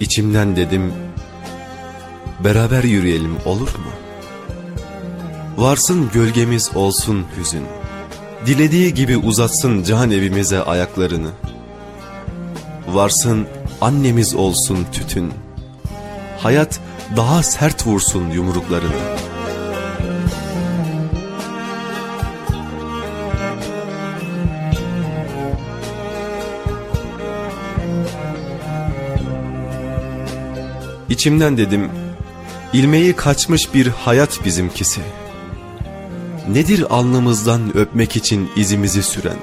İçimden dedim, beraber yürüyelim olur mu? Varsın gölgemiz olsun hüzün, dilediği gibi uzatsın can evimize ayaklarını. Varsın annemiz olsun tütün, hayat daha sert vursun yumruklarını. İçimden dedim, ilmeği kaçmış bir hayat bizimkisi. Nedir alnımızdan öpmek için izimizi süren?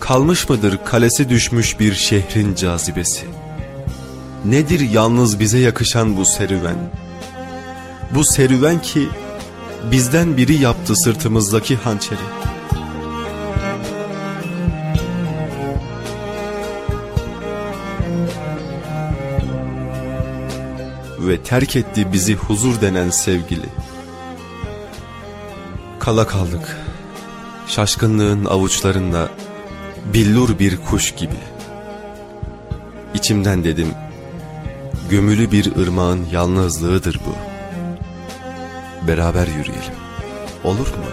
Kalmış mıdır kalesi düşmüş bir şehrin cazibesi? Nedir yalnız bize yakışan bu serüven? Bu serüven ki bizden biri yaptı sırtımızdaki hançeri. Ve terk etti bizi huzur denen sevgili. Kala kaldık. Şaşkınlığın avuçlarında billur bir kuş gibi. İçimden dedim, gömülü bir ırmağın yalnızlığıdır bu. Beraber yürüyelim, olur mu?